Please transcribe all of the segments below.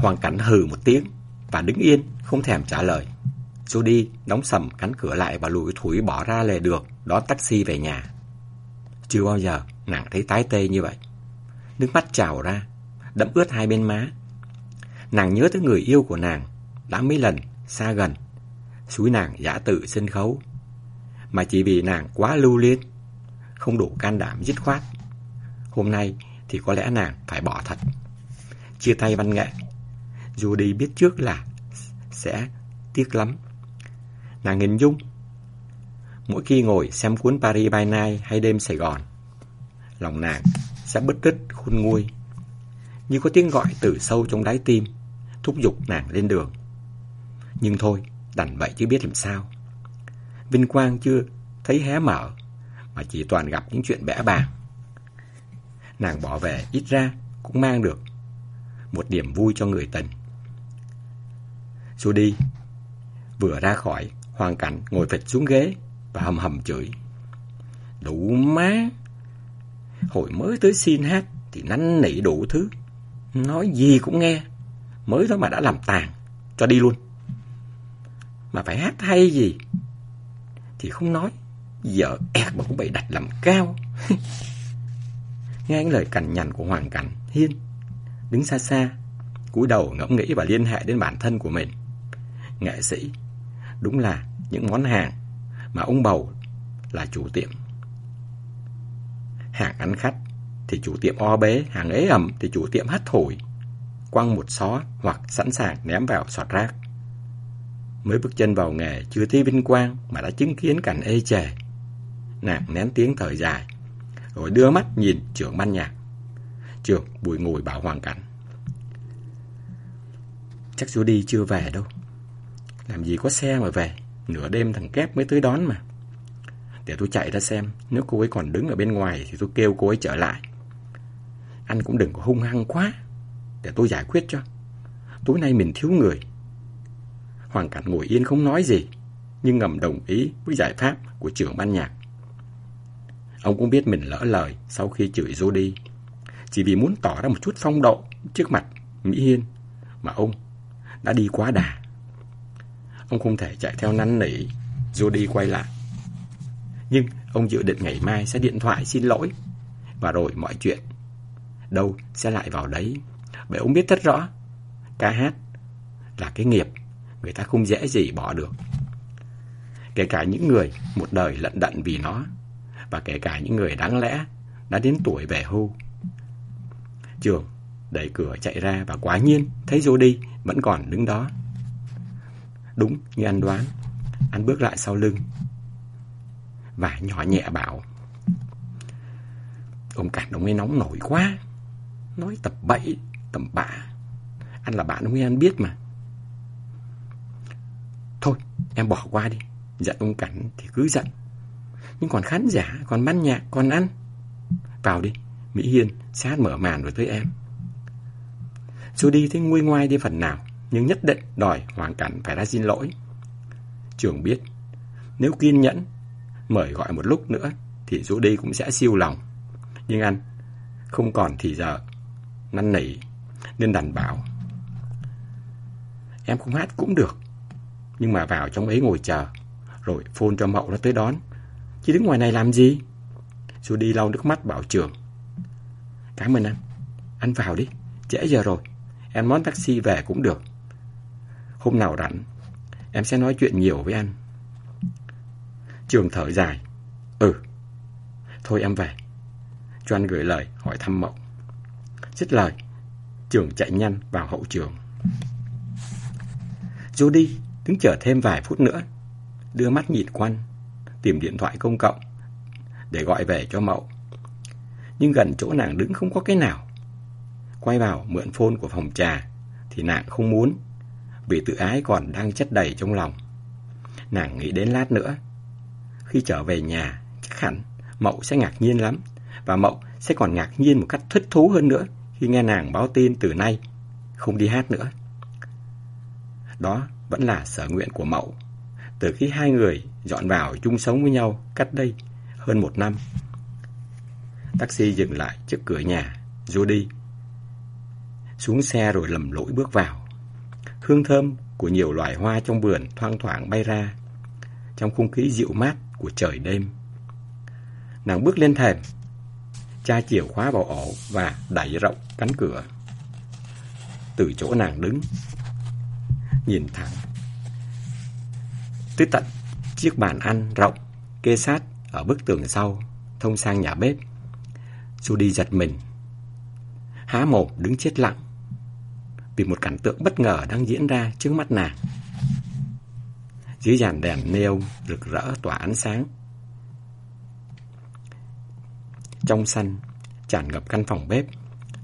Hoàng Cảnh hừ một tiếng và đứng yên, không thèm trả lời. Judy đóng sầm cánh cửa lại và lùi thủi bỏ ra lề được đón taxi về nhà. Chưa bao giờ nàng thấy tái tê như vậy. Nước mắt trào ra, đẫm ướt hai bên má. Nàng nhớ tới người yêu của nàng, đã mấy lần, xa gần, suối nàng giả tự sân khấu. Mà chỉ vì nàng quá lưu liên, không đủ can đảm dứt khoát. Hôm nay thì có lẽ nàng phải bỏ thật. Chia tay văn nghệ, Judy biết trước là sẽ tiếc lắm. Nàng hình dung, Mỗi khi ngồi xem cuốn Paris by Night hay đêm Sài Gòn, Lòng nàng sẽ bứt rứt khôn nguôi. Như có tiếng gọi từ sâu trong đáy tim, Thúc giục nàng lên đường. Nhưng thôi, đành vậy chứ biết làm sao. Vinh quang chưa thấy hé mở, Mà chỉ toàn gặp những chuyện bẽ bàng. Nàng bỏ về, ít ra cũng mang được Một điểm vui cho người tình. Judy vừa ra khỏi Hoàng Cảnh ngồi phịch xuống ghế và hầm hầm chửi. Đủ má! Hồi mới tới xin hát thì năn nỉ đủ thứ. Nói gì cũng nghe. Mới thôi mà đã làm tàn. Cho đi luôn. Mà phải hát hay gì? Thì không nói. Giờ ẹt mà cũng bị đặt làm cao. Nghe những lời cằn nhằn của Hoàng Cảnh, Hiên đứng xa xa, cúi đầu ngẫm nghĩ và liên hệ đến bản thân của mình. Nghệ sĩ, đúng là những món hàng mà ông bầu là chủ tiệm. Hàng ăn khách thì chủ tiệm o bế, hàng ế ẩm thì chủ tiệm hắt thổi, quăng một xó hoặc sẵn sàng ném vào sọt rác. Mới bước chân vào nghề chưa thấy vinh quang mà đã chứng kiến cảnh ê chề. Nàng nén tiếng thời dài, rồi đưa mắt nhìn trưởng ban nhạc. Trưởng bùi ngồi bảo hoàng cảnh. Chắc chú đi chưa về đâu. Làm gì có xe mà về. Nửa đêm thằng Kép mới tới đón mà. Để tôi chạy ra xem, nếu cô ấy còn đứng ở bên ngoài thì tôi kêu cô ấy trở lại. Anh cũng đừng có hung hăng quá, để tôi giải quyết cho. Tối nay mình thiếu người. Hoàng Cảnh ngồi yên không nói gì, nhưng ngầm đồng ý với giải pháp của trưởng ban nhạc. Ông cũng biết mình lỡ lời sau khi chửi dô đi. Chỉ vì muốn tỏ ra một chút phong độ trước mặt Mỹ Hiên mà ông đã đi quá đà. Ông không thể chạy theo năn nỉ. Jody quay lại. Nhưng ông dự định ngày mai sẽ điện thoại xin lỗi Và rồi mọi chuyện. Đâu sẽ lại vào đấy? Bởi ông biết rất rõ, Ca hát là cái nghiệp, Người ta không dễ gì bỏ được. Kể cả những người Một đời lận đận vì nó, Và kể cả những người đáng lẽ Đã đến tuổi về hưu. Trường đẩy cửa chạy ra Và quả nhiên thấy Jody vẫn còn đứng đó. Đúng như anh đoán. Anh bước lại sau lưng. Và nhỏ nhẹ bảo. Ông Cảnh ông ấy nóng nổi quá. Nói tập bậy Tầm bạ. Anh là bạn ông ấy, anh biết mà. Thôi, em bỏ qua đi. Giận ông Cảnh thì cứ giận. Nhưng còn khán giả, Còn ban nhạc, Còn ăn Vào đi, Mỹ Hiên sát mở màn rồi tới em. Chú đi thấy nguôi ngoai đi phần nào nhưng nhất định đòi hoàn Cảnh phải ra xin lỗi. Trường biết, nếu kiên nhẫn, mời gọi một lúc nữa, thì dù đi cũng sẽ siêu lòng. Nhưng anh không còn thì giờ, năn nỉ, nên đành bảo. Em không hát cũng được, nhưng mà vào trong ấy ngồi chờ, rồi phone cho mậu nó tới đón. Chứ đứng ngoài này làm gì? Dù đi lau nước mắt bảo trường. Cảm ơn anh, anh vào đi, trễ giờ rồi, em món taxi về cũng được. Hôm nào rảnh, em sẽ nói chuyện nhiều với anh. Trường thở dài. Ừ, thôi em về. Cho anh gửi lời hỏi thăm Mậu. Dứt lời, Trường chạy nhanh vào hậu trường. Judy đứng chờ thêm vài phút nữa, đưa mắt nhìn quanh, tìm điện thoại công cộng để gọi về cho Mậu. Nhưng gần chỗ nàng đứng không có cái nào. Quay vào mượn phone của phòng trà thì nàng không muốn vì tự ái còn đang chất đầy trong lòng. Nàng nghĩ đến lát nữa. Khi trở về nhà, chắc hẳn Mậu sẽ ngạc nhiên lắm. Và Mậu sẽ còn ngạc nhiên một cách thích thú hơn nữa khi nghe nàng báo tin từ nay không đi hát nữa. Đó vẫn là sở nguyện của Mậu. Từ khi hai người dọn vào chung sống với nhau cách đây hơn một năm. Taxi dừng lại trước cửa nhà, Judy. Xuống xe rồi lầm lỗi bước vào. Hương thơm của nhiều loài hoa trong vườn thoang thoảng bay ra, trong không khí dịu mát của trời đêm. Nàng bước lên thềm, cha chìa khóa vào ổ và đẩy rộng cánh cửa. Từ chỗ nàng đứng, nhìn thẳng, tới tận chiếc bàn ăn rộng, kê sát ở bức tường sau, thông sang nhà bếp. Judy giật mình, há mồm đứng chết lặng, vì một cảnh tượng bất ngờ đang diễn ra trước mắt nàng. Dưới dàn đèn neon rực rỡ tỏa ánh sáng. Trong xanh tràn ngập căn phòng bếp,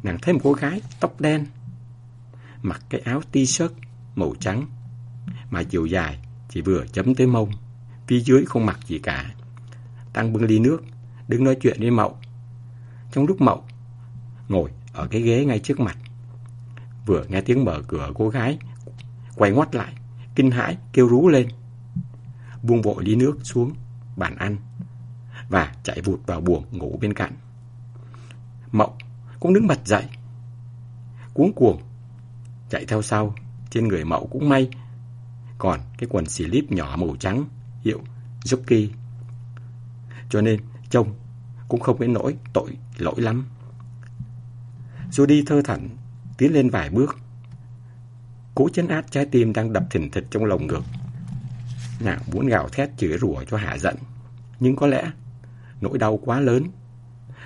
nàng thấy một cô gái tóc đen, mặc cái áo t-shirt màu trắng, mà chiều dài chỉ vừa chấm tới mông, phía dưới không mặc gì cả. Đang bưng ly nước, đứng nói chuyện với Mậu. Trong lúc Mậu ngồi ở cái ghế ngay trước mặt, vừa nghe tiếng mở cửa cô gái, quay ngoắt lại, kinh hãi kêu rú lên. Buông vội ly nước xuống bàn ăn và chạy vụt vào buồng ngủ bên cạnh. Mậu cũng đứng bật dậy, cuống cuồng chạy theo sau, trên người Mậu cũng may còn cái quần xì lít nhỏ màu trắng hiệu Jockey. Cho nên trông cũng không đến nỗi tội lỗi lắm. Judy thơ thẩn tiến lên vài bước. Cố chấn át trái tim đang đập thình thịch trong lồng ngực. Nàng muốn gào thét chửi rủa cho hạ giận. Nhưng có lẽ nỗi đau quá lớn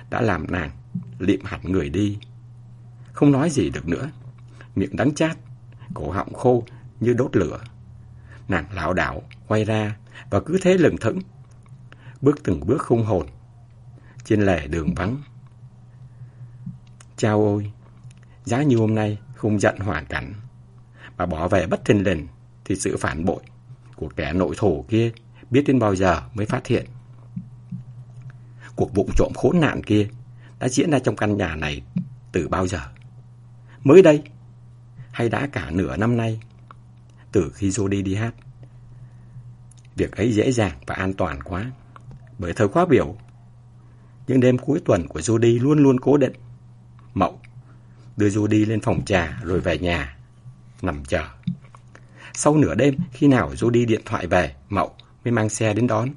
đã làm nàng liệm hẳn người đi. Không nói gì được nữa. Miệng đắng chát, cổ họng khô như đốt lửa. Nàng lão đảo quay ra và cứ thế lừng thững. Bước từng bước không hồn. Trên lề đường vắng. Chao ôi! Giá như hôm nay không giận hoàn cảnh. Mà bỏ về bất thình lình thì sự phản bội của kẻ nội thổ kia biết đến bao giờ mới phát hiện. Cuộc vụ trộm khốn nạn kia đã diễn ra trong căn nhà này từ bao giờ? Mới đây? Hay đã cả nửa năm nay? Từ khi Jody đi hát. Việc ấy dễ dàng và an toàn quá. Bởi thời khóa biểu, những đêm cuối tuần của Jody luôn luôn cố định. Mậu đưa Judy lên phòng trà rồi về nhà, nằm chờ. Sau nửa đêm, khi nào Judy điện thoại về, Mậu mới mang xe đến đón.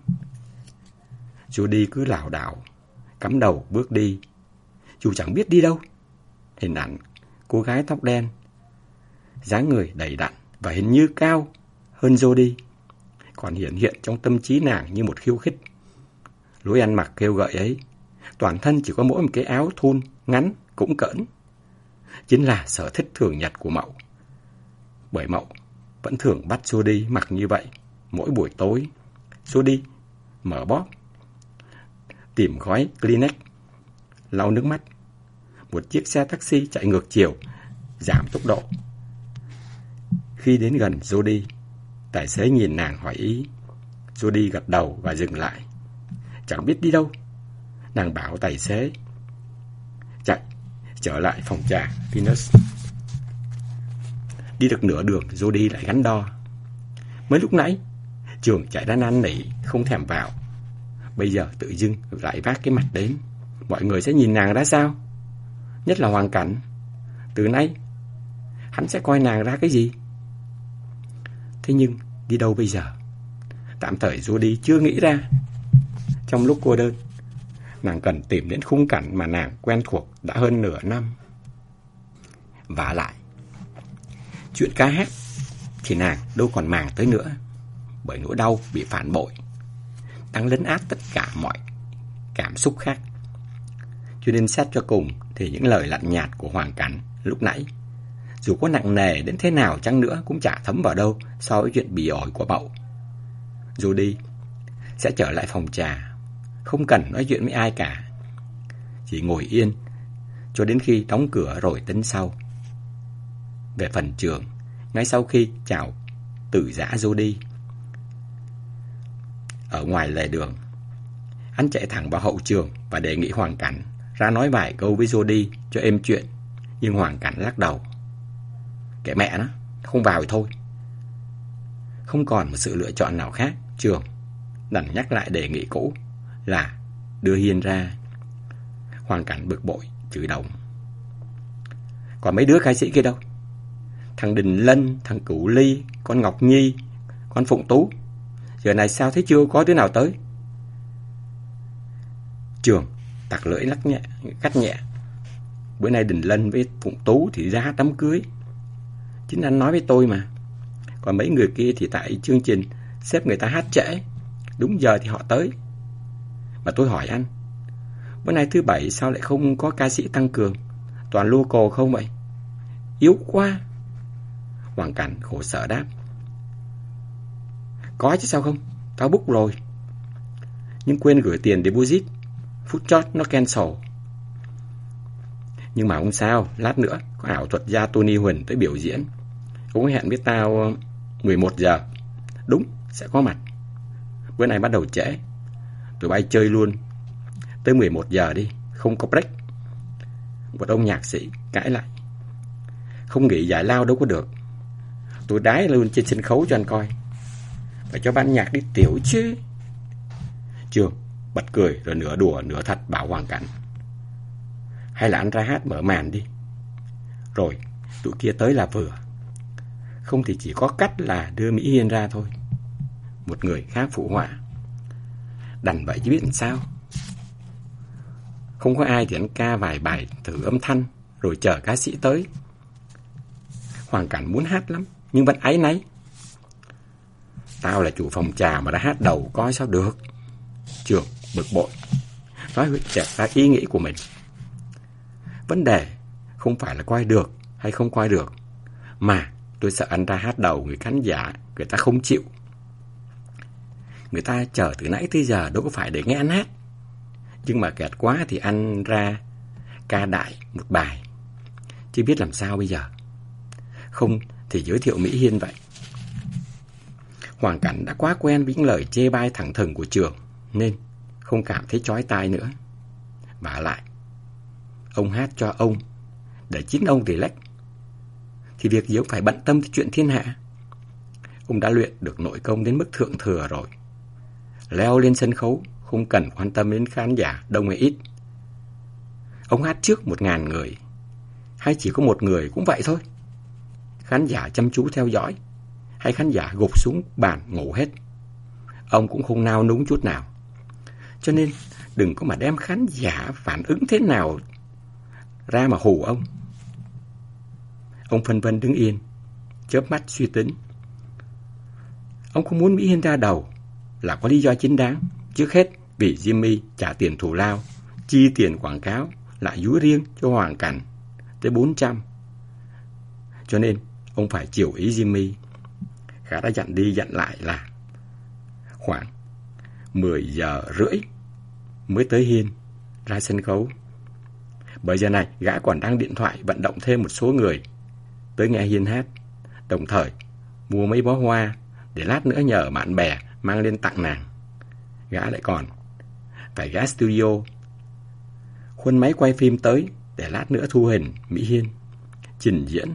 Judy cứ lảo đảo, cắm đầu bước đi, dù chẳng biết đi đâu. Hình ảnh cô gái tóc đen, dáng người đầy đặn và hình như cao hơn Judy. còn hiện hiện trong tâm trí nàng như một khiêu khích. Lối ăn mặc kêu gợi ấy, toàn thân chỉ có mỗi một cái áo thun ngắn cũng cỡn. Chính là sở thích thường nhật của Mậu. Bởi Mậu vẫn thường bắt Jody mặc như vậy mỗi buổi tối. Jody mở bóp tìm gói Kleenex, lau nước mắt. Một chiếc xe taxi chạy ngược chiều, giảm tốc độ. Khi đến gần Jody, tài xế nhìn nàng hỏi ý. Jody gật đầu và dừng lại. Chẳng biết đi đâu. Nàng bảo tài xế. Trở lại phòng trà Venus. Đi được nửa đường, Jody lại gắn đo. Mới lúc nãy, trường chạy ra năn nỉ, không thèm vào. Bây giờ tự dưng lại vác cái mặt đến Mọi người sẽ nhìn nàng ra sao Nhất là hoàn cảnh Từ nay Hắn sẽ coi nàng ra cái gì Thế nhưng đi đâu bây giờ Tạm thời Jody chưa nghĩ ra Trong lúc cô đơn Nàng cần tìm đến khung cảnh mà nàng quen thuộc đã hơn nửa năm Và lại Chuyện ca hát Thì nàng đâu còn màng tới nữa Bởi nỗi đau bị phản bội đang lấn át tất cả mọi cảm xúc khác. Cho nên xét cho cùng thì những lời lạnh nhạt của Hoàng Cảnh lúc nãy, dù có nặng nề đến thế nào chăng nữa cũng chả thấm vào đâu so với chuyện bị ổi của bậu. Dù đi, sẽ trở lại phòng trà, không cần nói chuyện với ai cả. Chỉ ngồi yên, cho đến khi đóng cửa rồi tính sau. Về phần trường, ngay sau khi chào tử giã đi ở ngoài lề đường. anh chạy thẳng vào hậu trường và đề nghị Hoàng Cảnh ra nói vài câu với Jody cho êm chuyện. Nhưng Hoàng Cảnh lắc đầu. Kệ mẹ nó, không vào thì thôi. Không còn một sự lựa chọn nào khác, trường đành nhắc lại đề nghị cũ là đưa Hiên ra. hoàn Cảnh bực bội, chửi đồng. Còn mấy đứa khai sĩ kia đâu? Thằng Đình Lân, thằng Cửu Ly, con Ngọc Nhi, con Phụng Tú. Giờ này sao thấy chưa có đứa nào tới? Trường, tặc lưỡi lắc nhẹ, cắt nhẹ. Bữa nay Đình Lân với Phụng Tú thì ra đám cưới. Chính anh nói với tôi mà. Còn mấy người kia thì tại chương trình xếp người ta hát trễ. Đúng giờ thì họ tới. Mà tôi hỏi anh, bữa nay thứ bảy sao lại không có ca sĩ tăng cường? Toàn local không vậy? Yếu quá. Hoàng Cảnh khổ sở đáp. Có chứ sao không? Tao book rồi. Nhưng quên gửi tiền deposit. Phút chót nó cancel. Nhưng mà không sao, lát nữa có ảo thuật gia Tony Huỳnh tới biểu diễn. cũng hẹn với tao ờ, 11 giờ. Đúng, sẽ có mặt. Bữa nay bắt đầu trễ. Tụi bay chơi luôn. Tới 11 giờ đi, không có break. Một ông nhạc sĩ cãi lại. Không nghỉ giải lao đâu có được. Tôi đái luôn trên sân khấu cho anh coi. Phải cho ban nhạc đi tiểu chứ. Trường bật cười rồi nửa đùa nửa thật bảo Hoàng Cảnh. Hay là anh ra hát mở màn đi. Rồi tụi kia tới là vừa. Không thì chỉ có cách là đưa Mỹ Hiên ra thôi. Một người khác phụ họa. Đành vậy chứ biết làm sao. Không có ai thì anh ca vài bài thử âm thanh rồi chờ ca sĩ tới. Hoàng Cảnh muốn hát lắm, nhưng vẫn áy náy. Tao là chủ phòng trà mà đã hát đầu coi sao được. Trường bực bội, nói huyết chặt ra ý nghĩ của mình. Vấn đề không phải là coi được hay không coi được, mà tôi sợ anh ra hát đầu người khán giả, người ta không chịu. Người ta chờ từ nãy tới giờ đâu có phải để nghe anh hát. Nhưng mà kẹt quá thì anh ra ca đại một bài. Chứ biết làm sao bây giờ. Không thì giới thiệu Mỹ Hiên vậy. Hoàng Cảnh đã quá quen với những lời chê bai thẳng thừng của trường, nên không cảm thấy chói tai nữa. Và lại, ông hát cho ông, để chính ông relax, thì việc gì ông phải bận tâm tới chuyện thiên hạ. Ông đã luyện được nội công đến mức thượng thừa rồi. Leo lên sân khấu, không cần quan tâm đến khán giả đông hay ít. Ông hát trước một ngàn người, hay chỉ có một người cũng vậy thôi. Khán giả chăm chú theo dõi, hay khán giả gục xuống bàn ngủ hết. Ông cũng không nao núng chút nào. Cho nên đừng có mà đem khán giả phản ứng thế nào ra mà hù ông. Ông phân vân đứng yên, chớp mắt suy tính. Ông không muốn Mỹ Hiên ra đầu là có lý do chính đáng. Trước hết vì Jimmy trả tiền thù lao, chi tiền quảng cáo, lại dúi riêng cho Hoàng Cảnh tới 400. Cho nên ông phải chiều ý Jimmy. Khá đã dặn đi dặn lại là khoảng 10 giờ rưỡi mới tới Hiên, ra sân khấu. Bởi giờ này, gã còn đang điện thoại vận động thêm một số người tới nghe Hiên hát, đồng thời mua mấy bó hoa để lát nữa nhờ bạn bè mang lên tặng nàng. Gã lại còn phải gã studio, khuôn máy quay phim tới để lát nữa thu hình Mỹ Hiên, trình diễn,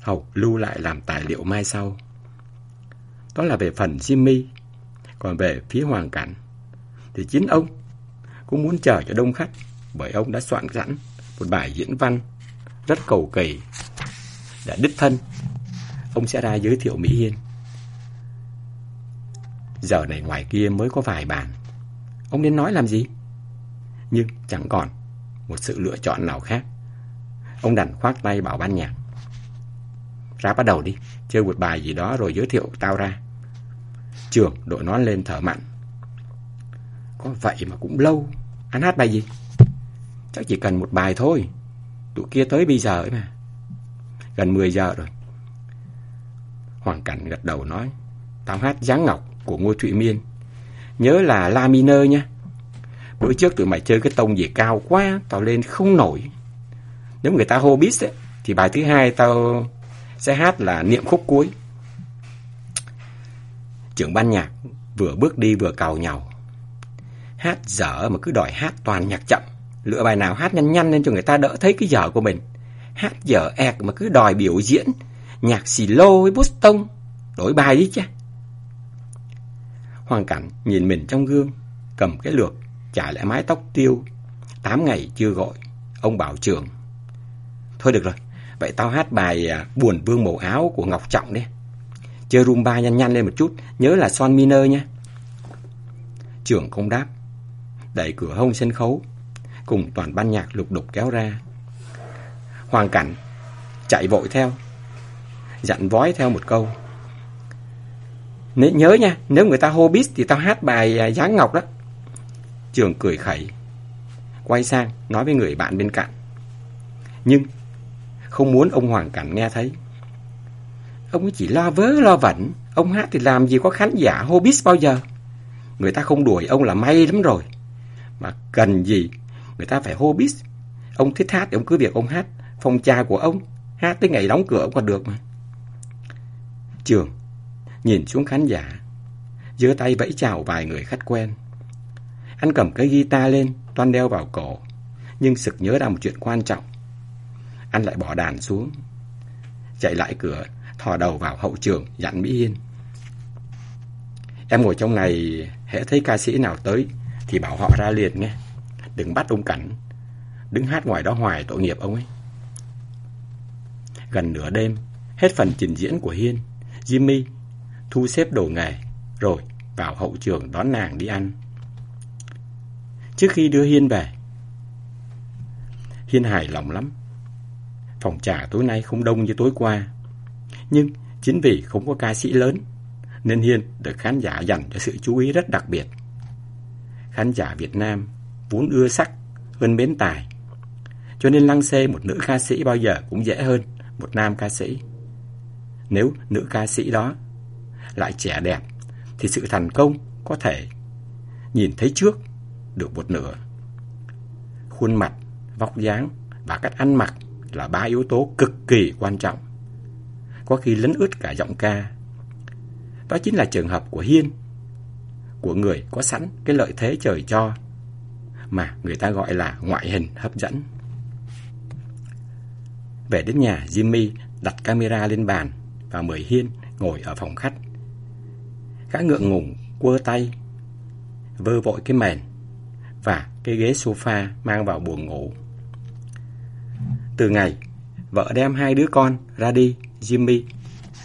hầu lưu lại làm tài liệu mai sau. Đó là về phần Jimmy, còn về phía Hoàng Cảnh thì chính ông cũng muốn chờ cho đông khách bởi ông đã soạn sẵn một bài diễn văn rất cầu kỳ đã đích thân ông sẽ ra giới thiệu Mỹ Hiên. Giờ này ngoài kia mới có vài bàn. Ông nên nói làm gì? Nhưng chẳng còn một sự lựa chọn nào khác. Ông đành khoác tay bảo ban nhạc. Ra bắt đầu đi, chơi một bài gì đó rồi giới thiệu tao ra. Trường đội nón lên thở mặn. Có vậy mà cũng lâu. Anh hát bài gì? Chắc chỉ cần một bài thôi. Tụi kia tới bây giờ ấy mà. Gần 10 giờ rồi. Hoàng Cảnh gật đầu nói. Tao hát Giáng Ngọc của Ngô Thụy Miên. Nhớ là La Minơ nha. Bữa trước tụi mày chơi cái tông gì cao quá, tao lên không nổi. Nếu người ta hô biết ấy, thì bài thứ hai tao sẽ hát là niệm khúc cuối. Trưởng ban nhạc vừa bước đi vừa cào nhào Hát dở mà cứ đòi hát toàn nhạc chậm. Lựa bài nào hát nhanh nhanh lên cho người ta đỡ thấy cái dở của mình. Hát dở ẹc mà cứ đòi biểu diễn. Nhạc xì lô với Boston. Đổi bài đi chứ. Hoàng Cảnh nhìn mình trong gương, cầm cái lược, chải lại mái tóc tiêu. Tám ngày chưa gọi, ông bảo trưởng. Thôi được rồi, Vậy tao hát bài à, Buồn Vương Màu Áo của Ngọc Trọng đi. Chơi rumba nhanh nhanh lên một chút, nhớ là son minor nha. Trưởng không đáp, đẩy cửa hông sân khấu, cùng toàn ban nhạc lục đục kéo ra. Hoàng Cảnh chạy vội theo, dặn vói theo một câu. Nếu nhớ nha, nếu người ta hô bít thì tao hát bài à, Giáng Ngọc đó. Trường cười khẩy, quay sang nói với người bạn bên cạnh. Nhưng không muốn ông Hoàng Cảnh nghe thấy. Ông ấy chỉ lo vớ lo vẩn, ông hát thì làm gì có khán giả hô bít bao giờ. Người ta không đuổi ông là may lắm rồi. Mà cần gì, người ta phải hô bít Ông thích hát thì ông cứ việc ông hát, phòng trà của ông, hát tới ngày đóng cửa ông còn được mà. Trường nhìn xuống khán giả, giơ tay vẫy chào vài người khách quen. Anh cầm cái guitar lên, toan đeo vào cổ, nhưng sực nhớ ra một chuyện quan trọng. Anh lại bỏ đàn xuống, chạy lại cửa, thò đầu vào hậu trường, dặn Mỹ Hiên. Em ngồi trong này, hễ thấy ca sĩ nào tới, thì bảo họ ra liền nghe. Đừng bắt ông Cảnh, đứng hát ngoài đó hoài tội nghiệp ông ấy. Gần nửa đêm, hết phần trình diễn của Hiên, Jimmy thu xếp đồ nghề, rồi vào hậu trường đón nàng đi ăn. Trước khi đưa Hiên về, Hiên hài lòng lắm. Phòng trà tối nay không đông như tối qua. Nhưng chính vì không có ca sĩ lớn, nên Hiên được khán giả dành cho sự chú ý rất đặc biệt. Khán giả Việt Nam vốn ưa sắc hơn mến tài. Cho nên lăng xê một nữ ca sĩ bao giờ cũng dễ hơn một nam ca sĩ. Nếu nữ ca sĩ đó lại trẻ đẹp thì sự thành công có thể nhìn thấy trước được một nửa. Khuôn mặt, vóc dáng và cách ăn mặc là ba yếu tố cực kỳ quan trọng. Có khi lấn ướt cả giọng ca. Đó chính là trường hợp của Hiên, của người có sẵn cái lợi thế trời cho mà người ta gọi là ngoại hình hấp dẫn. Về đến nhà, Jimmy đặt camera lên bàn và mời Hiên ngồi ở phòng khách. Gã ngượng ngùng quơ tay, vơ vội cái mền và cái ghế sofa mang vào buồng ngủ. Từ ngày vợ đem hai đứa con ra đi, Jimmy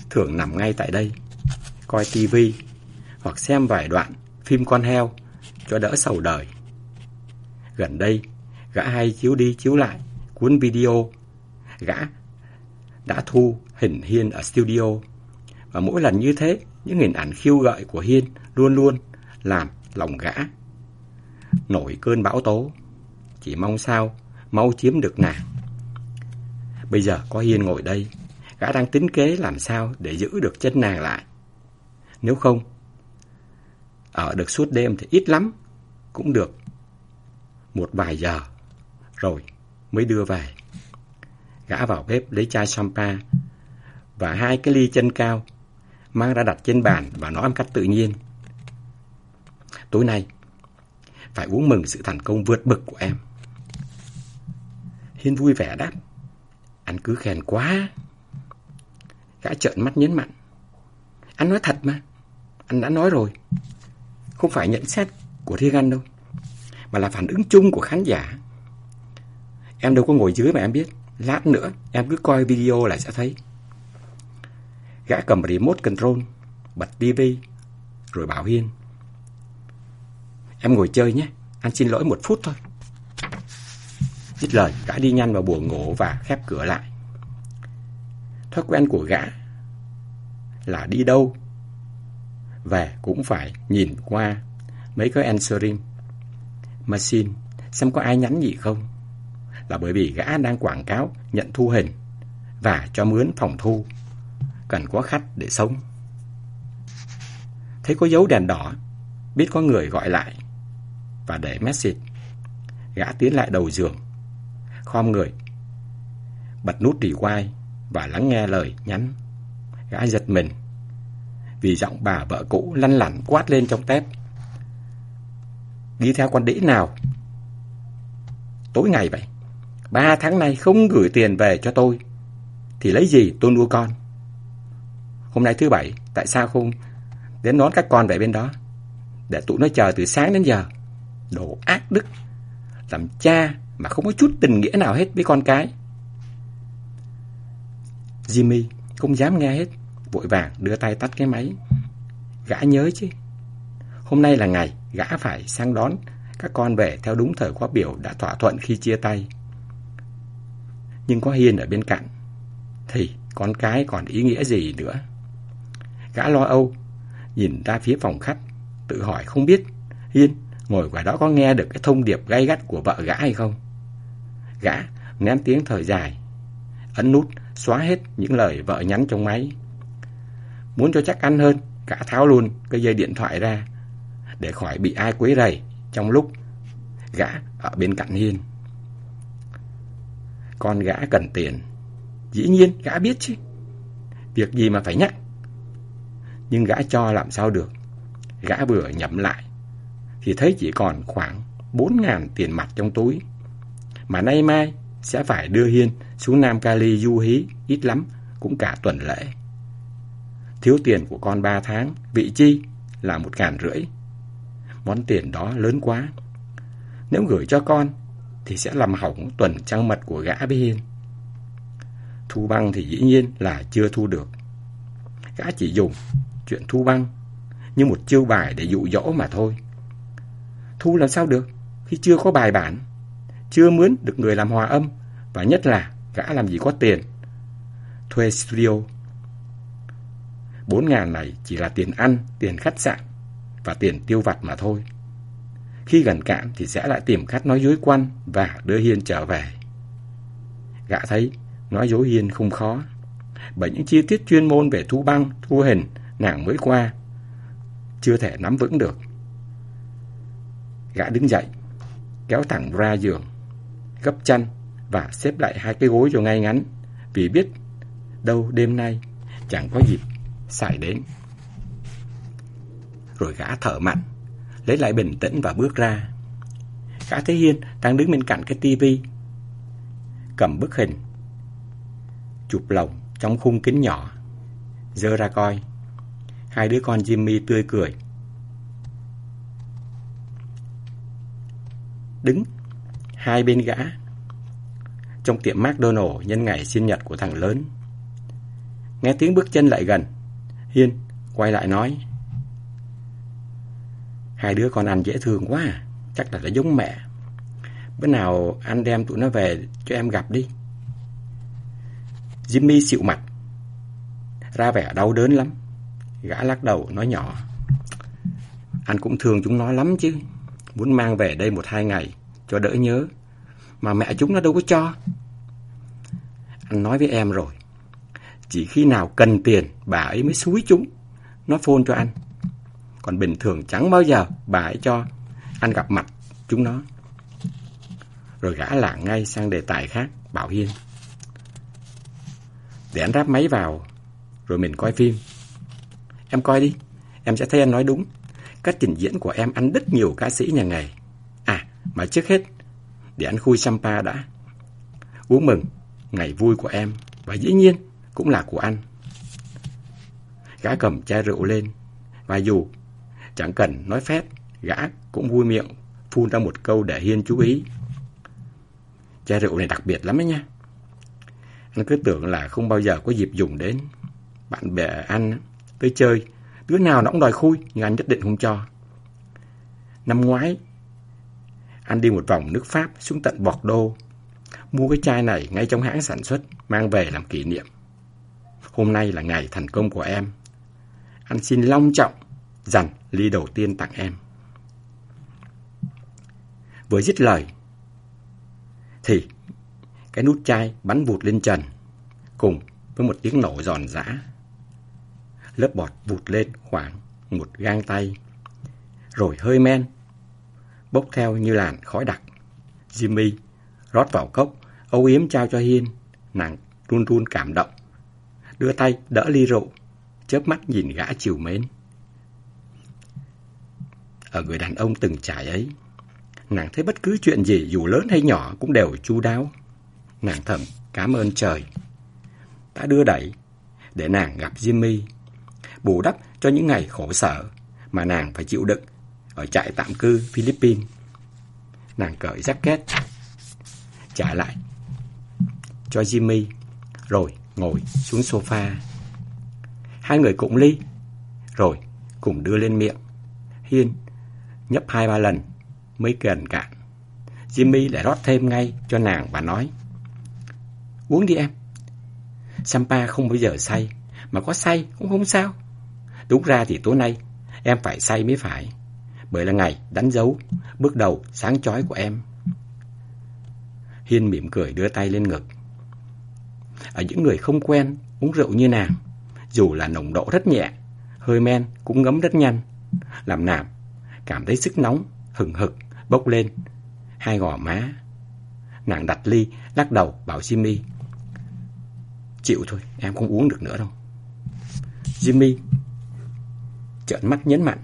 thường nằm ngay tại đây, coi tivi hoặc xem vài đoạn phim con heo cho đỡ sầu đời. Gần đây, gã hay chiếu đi chiếu lại cuốn video gã đã thu hình Hiên ở studio. Và mỗi lần như thế, những hình ảnh khiêu gợi của Hiên luôn luôn làm lòng gã nổi cơn bão tố. Chỉ mong sao mau chiếm được nàng. Bây giờ có Hiên ngồi đây, gã đang tính kế làm sao để giữ được chân nàng lại. Nếu không, ở được suốt đêm thì ít lắm, cũng được một vài giờ, rồi mới đưa về. Gã vào bếp lấy chai champagne và hai cái ly chân cao, mang ra đặt trên bàn và nói một cách tự nhiên. Tối nay, phải uống mừng sự thành công vượt bực của em. Hiên vui vẻ đáp. Anh cứ khen quá. Gã trợn mắt nhấn mạnh. Anh nói thật mà. Anh đã nói rồi. Không phải nhận xét của Regan đâu. Mà là phản ứng chung của khán giả. Em đâu có ngồi dưới mà em biết. Lát nữa em cứ coi video là sẽ thấy. Gã cầm remote control, bật tivi rồi bảo Hiên. Em ngồi chơi nhé, anh xin lỗi một phút thôi. Dứt lời, gã đi nhanh vào buồng ngủ và khép cửa lại. Thói quen của gã là đi đâu về cũng phải nhìn qua mấy cái answering machine xem có ai nhắn gì không. Là bởi vì gã đang quảng cáo nhận thu hình và cho mướn phòng thu. Cần có khách để sống. Thấy có dấu đèn đỏ, biết có người gọi lại và để message. Gã tiến lại đầu giường, khom người, bật nút rewind và lắng nghe lời nhắn. Gã giật mình vì giọng bà vợ cũ lăn lặn quát lên trong tép. Đi theo con đĩ nào? Tối ngày vậy. Ba tháng nay không gửi tiền về cho tôi. Thì lấy gì tôi nuôi con? Hôm nay thứ bảy, tại sao không đến đón các con về bên đó? Để tụi nó chờ từ sáng đến giờ. Đồ ác đức. Làm cha mà không có chút tình nghĩa nào hết với con cái. Jimmy không dám nghe hết, vội vàng đưa tay tắt cái máy. Gã nhớ chứ. Hôm nay là ngày gã phải sang đón các con về theo đúng thời khóa biểu đã thỏa thuận khi chia tay. Nhưng có Hiên ở bên cạnh, thì con cái còn ý nghĩa gì nữa. Gã lo âu, nhìn ra phía phòng khách, tự hỏi không biết Hiên ngồi ngoài đó có nghe được cái thông điệp gay gắt của vợ gã hay không. Gã ném tiếng thời dài, ấn nút xóa hết những lời vợ nhắn trong máy. Muốn cho chắc ăn hơn, gã tháo luôn cái dây điện thoại ra để khỏi bị ai quấy rầy trong lúc gã ở bên cạnh Hiên. Con gã cần tiền, dĩ nhiên gã biết chứ. Việc gì mà phải nhắc. Nhưng gã cho làm sao được. Gã vừa nhậm lại thì thấy chỉ còn khoảng bốn ngàn tiền mặt trong túi. Mà nay mai sẽ phải đưa Hiên xuống Nam Cali du hí ít lắm cũng cả tuần lễ. Thiếu tiền của con ba tháng, vị chi là một ngàn rưỡi. Món tiền đó lớn quá. Nếu gửi cho con thì sẽ làm hỏng tuần trăng mật của gã với Hiên. Thu băng thì dĩ nhiên là chưa thu được. Gã chỉ dùng chuyện thu băng như một chiêu bài để dụ dỗ mà thôi. Thu làm sao được khi chưa có bài bản, chưa mướn được người làm hòa âm và nhất là gã làm gì có tiền. Thuê studio. Bốn ngàn này chỉ là tiền ăn, tiền khách sạn và tiền tiêu vặt mà thôi. Khi gần cạn thì sẽ lại tìm cách nói dối quan và đưa Hiên trở về. Gã thấy nói dối Hiên không khó. Bởi những chi tiết chuyên môn về thu băng, thu hình nàng mới qua chưa thể nắm vững được. Gã đứng dậy, kéo thẳng ra giường, gấp chăn và xếp lại hai cái gối cho ngay ngắn vì biết đâu đêm nay chẳng có dịp xảy đến. Rồi gã thở mạnh, lấy lại bình tĩnh và bước ra. Gã thấy Hiên đang đứng bên cạnh cái tivi, cầm bức hình, chụp lồng trong khung kính nhỏ, dơ ra coi. Hai đứa con Jimmy tươi cười. Đứng hai bên gã trong tiệm McDonald nhân ngày sinh nhật của thằng lớn. Nghe tiếng bước chân lại gần, Hiên quay lại nói Hai đứa con ăn dễ thương quá à, chắc là nó giống mẹ. Bữa nào anh đem tụi nó về cho em gặp đi. Jimmy xịu mặt, ra vẻ đau đớn lắm. Gã lắc đầu, nói nhỏ. Anh cũng thương chúng nó lắm chứ. Muốn mang về đây một hai ngày, Cho đỡ nhớ. Mà mẹ chúng nó đâu có cho. Anh nói với em rồi. Chỉ khi nào cần tiền, Bà ấy mới xúi chúng. Nó phone cho anh. Còn bình thường chẳng bao giờ bà ấy cho. Anh gặp mặt chúng nó. Rồi gã lảng ngay sang đề tài khác, Bảo Hiên. Để anh ráp máy vào, Rồi mình coi phim. Em coi đi, em sẽ thấy anh nói đúng. các trình diễn của em ăn rất nhiều ca sĩ nhà nghề. À, mà trước hết, để anh khui champa đã. Uống mừng, ngày vui của em, và dĩ nhiên cũng là của anh. Gã cầm chai rượu lên, và dù chẳng cần nói phép, gã cũng vui miệng phun ra một câu để Hiên chú ý. Chai rượu này đặc biệt lắm ấy nha. Anh cứ tưởng là không bao giờ có dịp dùng đến. Bạn bè anh tới chơi, đứa nào nó cũng đòi khui, nhưng anh nhất định không cho. Năm ngoái, anh đi một vòng nước Pháp xuống tận Bordeaux, mua cái chai này ngay trong hãng sản xuất, mang về làm kỷ niệm. Hôm nay là ngày thành công của em. Anh xin long trọng dành ly đầu tiên tặng em. Vừa dứt lời, thì cái nút chai bắn vụt lên trần, cùng với một tiếng nổ giòn giã lớp bọt vụt lên khoảng một gang tay. Rồi hơi men, bốc theo như làn khói đặc. Jimmy rót vào cốc, âu yếm trao cho Hiên, nàng run run cảm động. Đưa tay đỡ ly rượu, chớp mắt nhìn gã chiều mến. Ở người đàn ông từng trải ấy, nàng thấy bất cứ chuyện gì dù lớn hay nhỏ cũng đều chu đáo. Nàng thầm cảm ơn trời đã đưa đẩy để nàng gặp Jimmy bù đắp cho những ngày khổ sở mà nàng phải chịu đựng ở trại tạm cư Philippines. Nàng cởi jacket, trả lại cho Jimmy, rồi ngồi xuống sofa. Hai người cùng ly, rồi cùng đưa lên miệng. Hiên nhấp hai ba lần mới gần cạn. Jimmy lại rót thêm ngay cho nàng và nói Uống đi em Sampa không bao giờ say Mà có say cũng không sao Đúng ra thì tối nay, Em phải say mới phải. Bởi là ngày đánh dấu, Bước đầu sáng chói của em. Hiên mỉm cười đưa tay lên ngực. Ở những người không quen, Uống rượu như nàng, Dù là nồng độ rất nhẹ, Hơi men cũng ngấm rất nhanh. Làm nàng cảm thấy sức nóng, Hừng hực, bốc lên. Hai gò má, Nàng đặt ly, lắc đầu bảo Jimmy, Chịu thôi, em không uống được nữa đâu. Jimmy trợn mắt nhấn mạnh.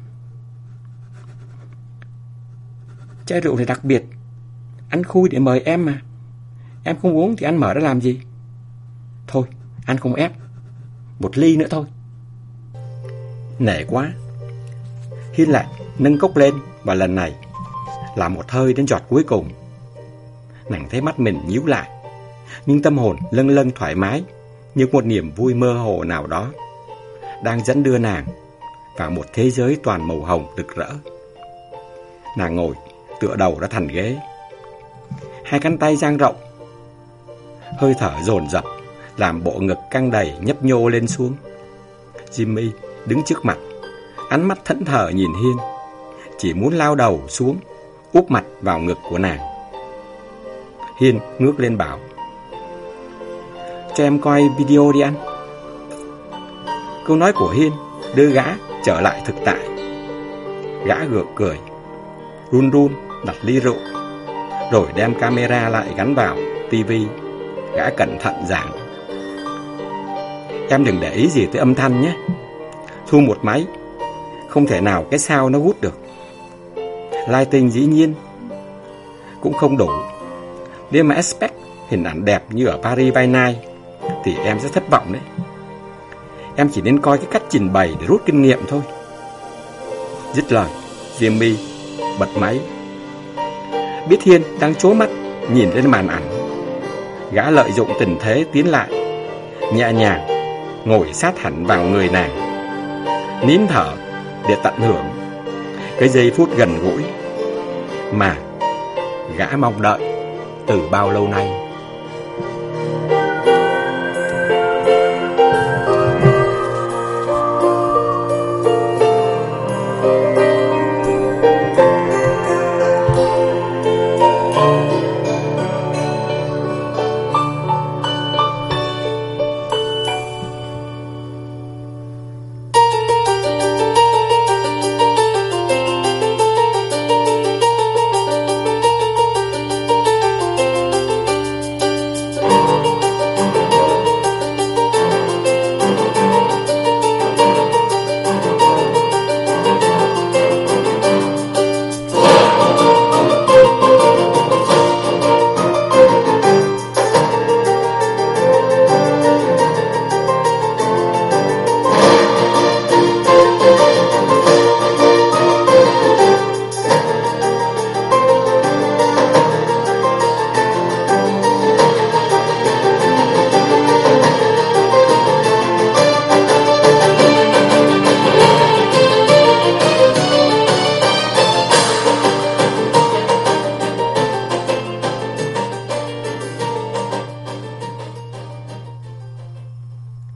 Chai rượu này đặc biệt. Anh khui để mời em mà. Em không uống thì anh mở ra làm gì? Thôi anh không ép. Một ly nữa thôi. Nể quá. Hiên lại, nâng cốc lên Và lần này Là một hơi đến giọt cuối cùng. Nàng thấy mắt mình nhíu lại, Nhưng tâm hồn lâng lâng thoải mái Như một niềm vui mơ hồ nào đó Đang dẫn đưa nàng và một thế giới toàn màu hồng rực rỡ. Nàng ngồi, tựa đầu ra thành ghế. Hai cánh tay dang rộng. Hơi thở dồn dập, Làm bộ ngực căng đầy, nhấp nhô lên xuống. Jimmy đứng trước mặt, Ánh mắt thẫn thờ nhìn Hiên. Chỉ muốn lao đầu xuống, Úp mặt vào ngực của nàng. Hiên ngước lên bảo, Cho em coi video đi anh. Câu nói của Hiên đưa gã trở lại thực tại. Gã gượng cười, Run run, đặt ly rượu, Rồi đem camera lại gắn vào tivi Gã cẩn thận giảng, Em đừng để ý gì tới âm thanh nhé. Thu một máy, Không thể nào cái sao nó hút được. Lighting dĩ nhiên Cũng không đủ. Nếu mà aspect hình ảnh đẹp như ở Paris by Night Thì em sẽ thất vọng đấy. Em chỉ nên coi cái cách trình bày để rút kinh nghiệm thôi. Dứt lời Jimmy bật máy. Biết Hiên đang chố mắt, Nhìn lên màn ảnh. Gã lợi dụng tình thế tiến lại, Nhẹ nhàng Ngồi sát hẳn vào người nàng. Nín thở Để tận hưởng Cái giây phút gần gũi Mà Gã mong đợi Từ bao lâu nay.